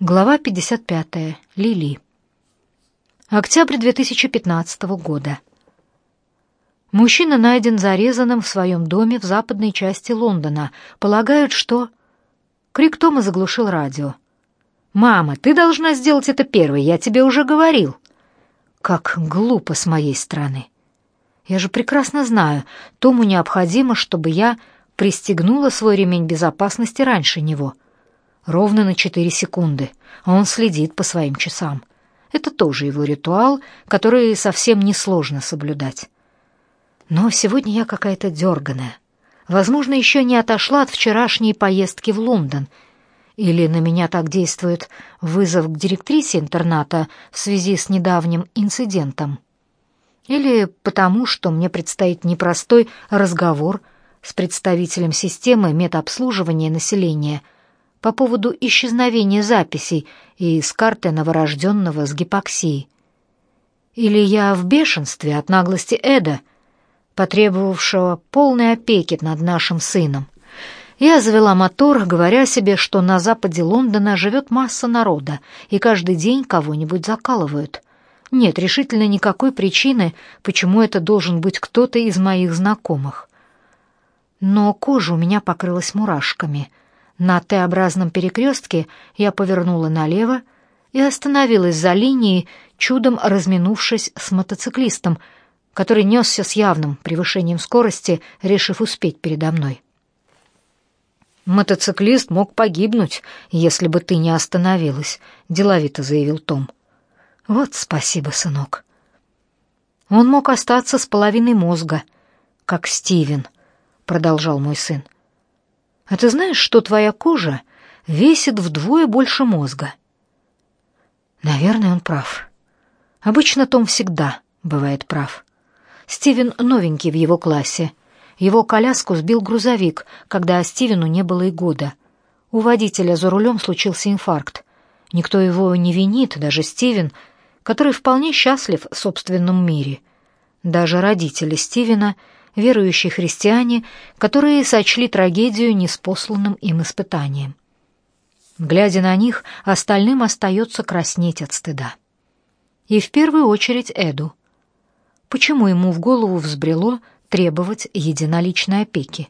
Глава 55. Лили. Октябрь 2015 года. Мужчина найден зарезанным в своем доме в западной части Лондона. Полагают, что... Крик Тома заглушил радио. «Мама, ты должна сделать это первой, я тебе уже говорил». Как глупо с моей стороны. Я же прекрасно знаю, Тому необходимо, чтобы я пристегнула свой ремень безопасности раньше него — ровно на четыре секунды, а он следит по своим часам. Это тоже его ритуал, который совсем несложно соблюдать. Но сегодня я какая-то дерганая. Возможно, еще не отошла от вчерашней поездки в Лондон. Или на меня так действует вызов к директрисе интерната в связи с недавним инцидентом. Или потому, что мне предстоит непростой разговор с представителем системы медобслуживания населения – по поводу исчезновения записей из карты новорожденного с гипоксией. Или я в бешенстве от наглости Эда, потребовавшего полной опеки над нашим сыном. Я завела мотор, говоря себе, что на западе Лондона живет масса народа, и каждый день кого-нибудь закалывают. Нет решительно никакой причины, почему это должен быть кто-то из моих знакомых. Но кожа у меня покрылась мурашками — на Т-образном перекрестке я повернула налево и остановилась за линией, чудом разминувшись с мотоциклистом, который несся с явным превышением скорости, решив успеть передо мной. «Мотоциклист мог погибнуть, если бы ты не остановилась», — деловито заявил Том. «Вот спасибо, сынок». «Он мог остаться с половиной мозга, как Стивен», — продолжал мой сын. А ты знаешь, что твоя кожа весит вдвое больше мозга? Наверное, он прав. Обычно Том всегда бывает прав. Стивен новенький в его классе. Его коляску сбил грузовик, когда Стивену не было и года. У водителя за рулем случился инфаркт. Никто его не винит, даже Стивен, который вполне счастлив в собственном мире. Даже родители Стивена — верующие христиане, которые сочли трагедию неспосланным им испытанием. Глядя на них, остальным остается краснеть от стыда. И в первую очередь Эду. Почему ему в голову взбрело требовать единоличной опеки?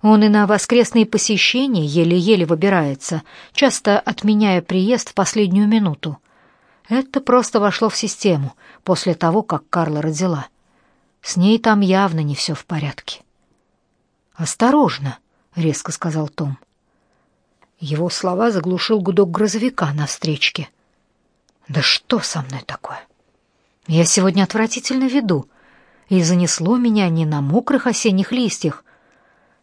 Он и на воскресные посещения еле-еле выбирается, часто отменяя приезд в последнюю минуту. Это просто вошло в систему после того, как Карла родила. С ней там явно не все в порядке. «Осторожно», — резко сказал Том. Его слова заглушил гудок грузовика на встречке. «Да что со мной такое? Я сегодня отвратительно веду, и занесло меня не на мокрых осенних листьях.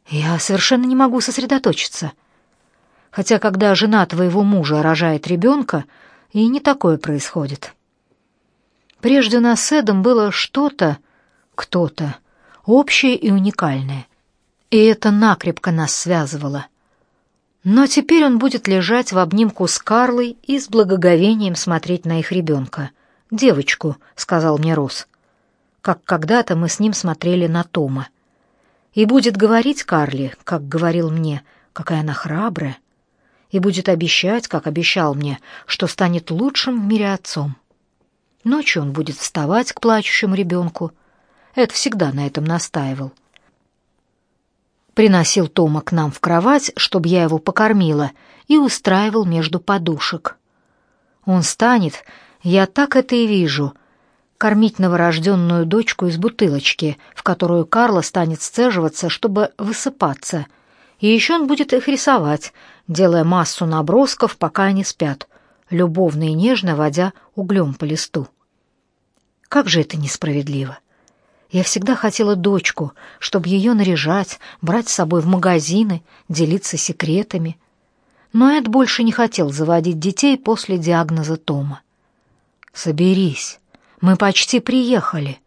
Я совершенно не могу сосредоточиться. Хотя, когда жена твоего мужа рожает ребенка, и не такое происходит. Прежде у нас с Эдом было что-то, кто-то, общее и уникальное. И это накрепко нас связывало. Но теперь он будет лежать в обнимку с Карлой и с благоговением смотреть на их ребенка. «Девочку», — сказал мне Рос, как когда-то мы с ним смотрели на Тома. И будет говорить Карли, как говорил мне, какая она храбрая, и будет обещать, как обещал мне, что станет лучшим в мире отцом. Ночью он будет вставать к плачущему ребенку, Эд всегда на этом настаивал. Приносил Тома к нам в кровать, чтобы я его покормила, и устраивал между подушек. Он станет, я так это и вижу, кормить новорожденную дочку из бутылочки, в которую Карла станет сцеживаться, чтобы высыпаться. И еще он будет их рисовать, делая массу набросков, пока они спят, любовно и нежно водя углем по листу. Как же это несправедливо! Я всегда хотела дочку, чтобы ее наряжать, брать с собой в магазины, делиться секретами. Но Эд больше не хотел заводить детей после диагноза Тома. «Соберись, мы почти приехали».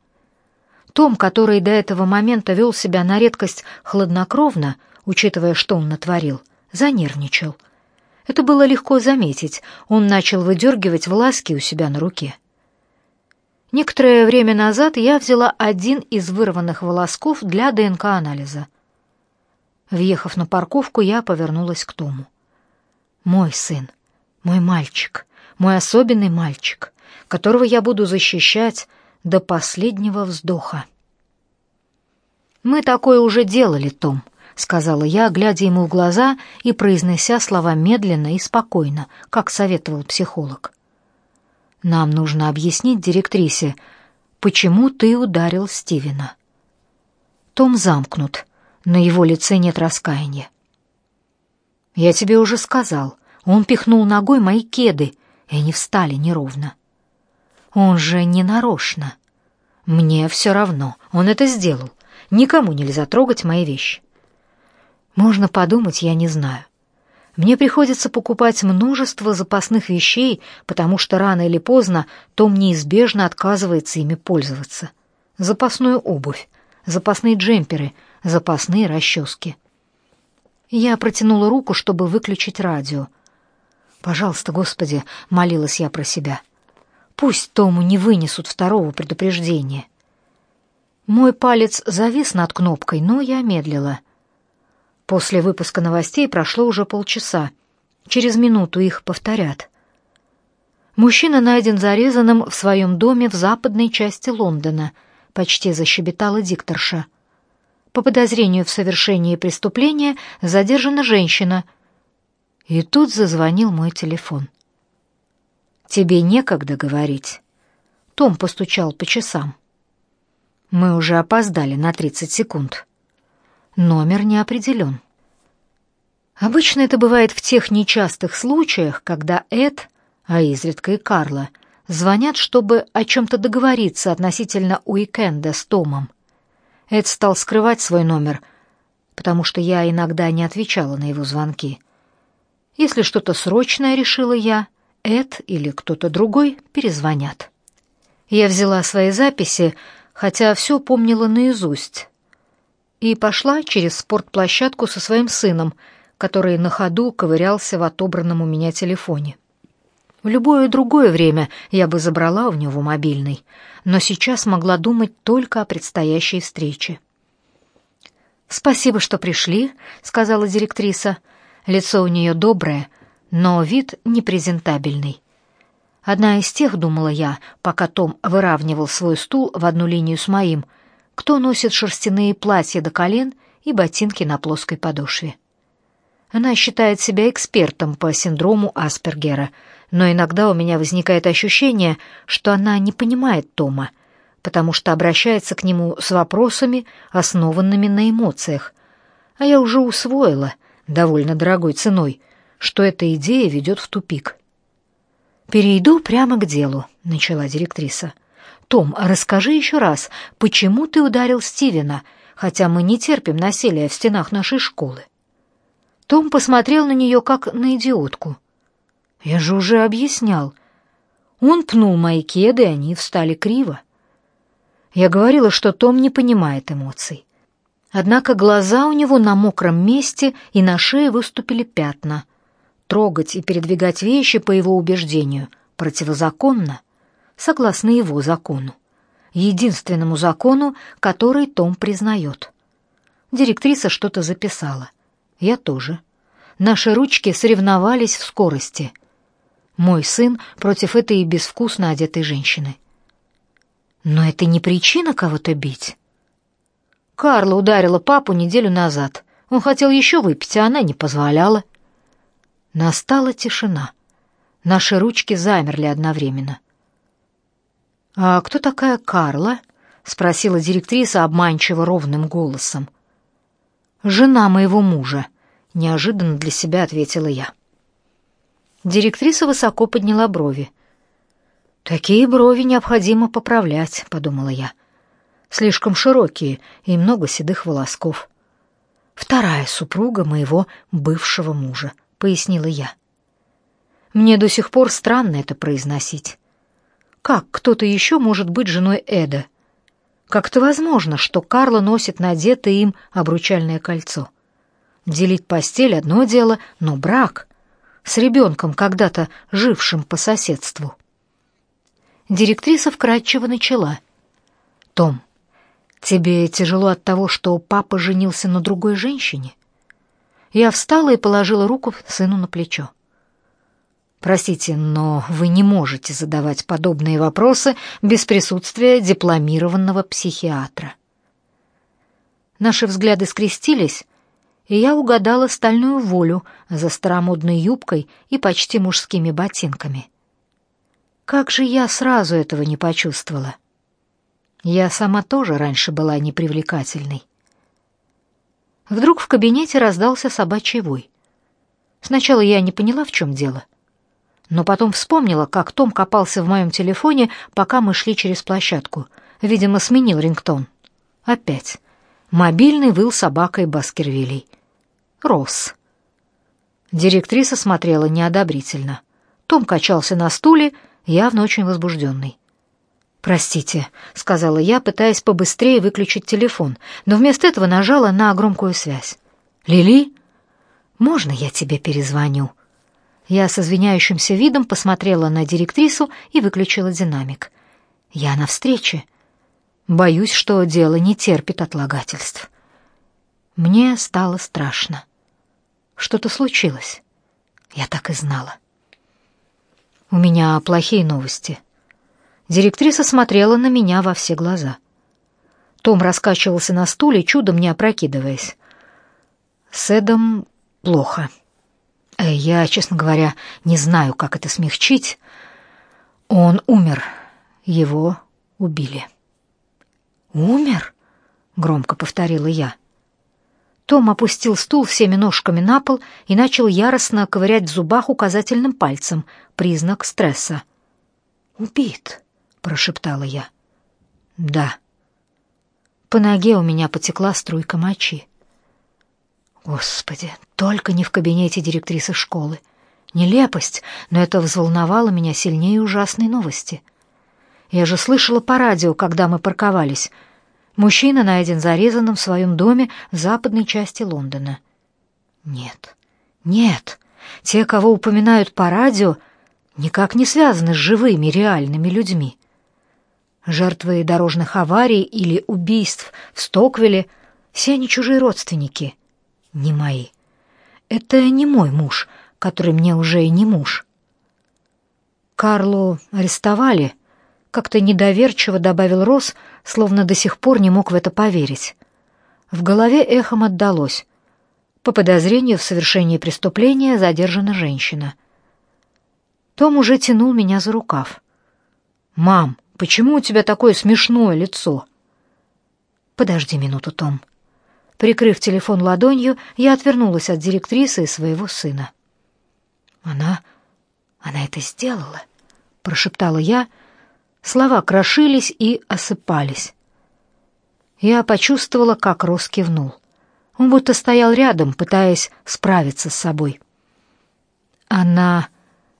Том, который до этого момента вел себя на редкость хладнокровно, учитывая, что он натворил, занервничал. Это было легко заметить, он начал выдергивать власки у себя на руке. Некоторое время назад я взяла один из вырванных волосков для ДНК-анализа. Въехав на парковку, я повернулась к Тому. «Мой сын, Мой мальчик, мой особенный мальчик, которого я буду защищать до последнего вздоха. Мы такое уже делали, Том, сказала я, глядя ему в глаза и произнося слова медленно и спокойно, как советовал психолог. Нам нужно объяснить директрисе, почему ты ударил Стивена. Том замкнут, на его лице нет раскаяния. Я тебе уже сказал, он пихнул ногой мои кеды, и они встали неровно. Он же не нарочно. Мне все равно, он это сделал. Никому нельзя трогать мои вещи. Можно подумать, я не знаю. Мне приходится покупать множество запасных вещей, потому что рано или поздно Том неизбежно отказывается ими пользоваться. Запасную обувь, запасные джемперы, запасные расчески. Я протянула руку, чтобы выключить радио. «Пожалуйста, Господи», — молилась я про себя, — «пусть Тому не вынесут второго предупреждения». Мой палец завис над кнопкой, но я медлила. После выпуска новостей прошло уже полчаса. Через минуту их повторят. Мужчина найден зарезанным в своем доме в западной части Лондона, почти защебетала дикторша. По подозрению в совершении преступления задержана женщина. И тут зазвонил мой телефон. Тебе некогда говорить. Том постучал по часам. Мы уже опоздали на 30 секунд. Номер не определен. Обычно это бывает в тех нечастых случаях, когда Эд, а изредка и Карла, звонят, чтобы о чем-то договориться относительно уикенда с Томом. Эд стал скрывать свой номер, потому что я иногда не отвечала на его звонки. Если что-то срочное, решила я, Эд или кто-то другой перезвонят. Я взяла свои записи, хотя все помнила наизусть, и пошла через спортплощадку со своим сыном, который на ходу ковырялся в отобранном у меня телефоне. В любое другое время я бы забрала у него мобильный, но сейчас могла думать только о предстоящей встрече. «Спасибо, что пришли», — сказала директриса. Лицо у нее доброе, но вид непрезентабельный. Одна из тех, думала я, пока Том выравнивал свой стул в одну линию с моим, кто носит шерстяные платья до колен и ботинки на плоской подошве. Она считает себя экспертом по синдрому Аспергера, но иногда у меня возникает ощущение, что она не понимает Тома, потому что обращается к нему с вопросами, основанными на эмоциях. А я уже усвоила, довольно дорогой ценой, что эта идея ведет в тупик. «Перейду прямо к делу», — начала директриса. «Том, расскажи еще раз, почему ты ударил Стивена, хотя мы не терпим насилия в стенах нашей школы?» Том посмотрел на нее, как на идиотку. «Я же уже объяснял. Он пнул мои кеды, и они встали криво. Я говорила, что Том не понимает эмоций. Однако глаза у него на мокром месте и на шее выступили пятна — трогать и передвигать вещи, по его убеждению, противозаконно, согласно его закону, единственному закону, который Том признает. Директриса что-то записала. Я тоже. Наши ручки соревновались в скорости. Мой сын против этой безвкусно одетой женщины. Но это не причина кого-то бить. Карла ударила папу неделю назад. Он хотел еще выпить, а она не позволяла. Настала тишина. Наши ручки замерли одновременно. «А кто такая Карла?» — спросила директриса обманчиво ровным голосом. «Жена моего мужа», — неожиданно для себя ответила я. Директриса высоко подняла брови. «Такие брови необходимо поправлять», — подумала я. «Слишком широкие и много седых волосков. Вторая супруга моего бывшего мужа пояснила я. Мне до сих пор странно это произносить. Как кто-то еще может быть женой Эда? Как-то возможно, что Карла носит надетое им обручальное кольцо. Делить постель одно дело, но брак с ребенком, когда-то жившим по соседству. Директриса вкратчиво начала: "Том, тебе тяжело от того, что папа женился на другой женщине?" Я встала и положила руку сыну на плечо. Простите, но вы не можете задавать подобные вопросы без присутствия дипломированного психиатра. Наши взгляды скрестились, и я угадала стальную волю за старомодной юбкой и почти мужскими ботинками. Как же я сразу этого не почувствовала? Я сама тоже раньше была непривлекательной. Вдруг в кабинете раздался собачий вой. Сначала я не поняла, в чем дело но потом вспомнила, как Том копался в моем телефоне, пока мы шли через площадку. Видимо, сменил рингтон. Опять. Мобильный выл собакой Баскервилей. Рос. Директриса смотрела неодобрительно. Том качался на стуле, явно очень возбужденный. «Простите», — сказала я, пытаясь побыстрее выключить телефон, но вместо этого нажала на громкую связь. «Лили, можно я тебе перезвоню?» Я с извиняющимся видом посмотрела на директрису и выключила динамик. Я на встрече. Боюсь, что дело не терпит отлагательств. Мне стало страшно. Что-то случилось. Я так и знала. У меня плохие новости. Директриса смотрела на меня во все глаза. Том раскачивался на стуле, чудом не опрокидываясь. С Эдом плохо. Э, я, честно говоря, не знаю, как это смягчить. Он умер. Его убили. Умер? громко повторила я. Том опустил стул всеми ножками на пол и начал яростно ковырять в зубах указательным пальцем, признак стресса. «Убит», — прошептала я. «Да». По ноге у меня потекла струйка мочи. Господи, только не в кабинете директрисы школы. Нелепость, но это взволновало меня сильнее ужасной новости. Я же слышала по радио, когда мы парковались. Мужчина найден зарезанным в своем доме в западной части Лондона. Нет, нет, те, кого упоминают по радио, никак не связаны с живыми, реальными людьми. Жертвы дорожных аварий или убийств в Стоквилле — все они чужие родственники — не мои. Это не мой муж, который мне уже и не муж. Карлу арестовали, как-то недоверчиво добавил Росс, словно до сих пор не мог в это поверить. В голове эхом отдалось. По подозрению в совершении преступления задержана женщина. Том уже тянул меня за рукав. «Мам, почему у тебя такое смешное лицо?» «Подожди минуту, Том», Прикрыв телефон ладонью, я отвернулась от директрисы и своего сына. Она она это сделала, прошептала я. Слова крошились и осыпались. Я почувствовала, как Рос кивнул. Он будто стоял рядом, пытаясь справиться с собой. Она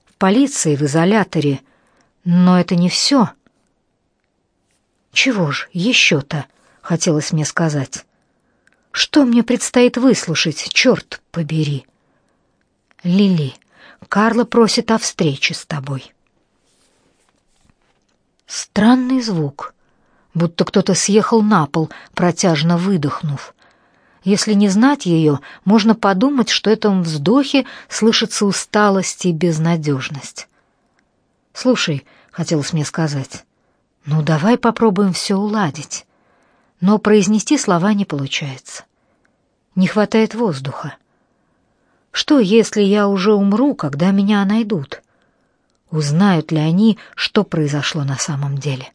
в полиции, в изоляторе, но это не все. Чего ж еще-то, хотелось мне сказать. Что мне предстоит выслушать, черт побери? Лили, Карла просит о встрече с тобой. Странный звук, будто кто-то съехал на пол, протяжно выдохнув. Если не знать ее, можно подумать, что в этом вздохе слышится усталость и безнадежность. «Слушай», — хотелось мне сказать, — «ну давай попробуем все уладить» но произнести слова не получается. Не хватает воздуха. Что, если я уже умру, когда меня найдут? Узнают ли они, что произошло на самом деле?»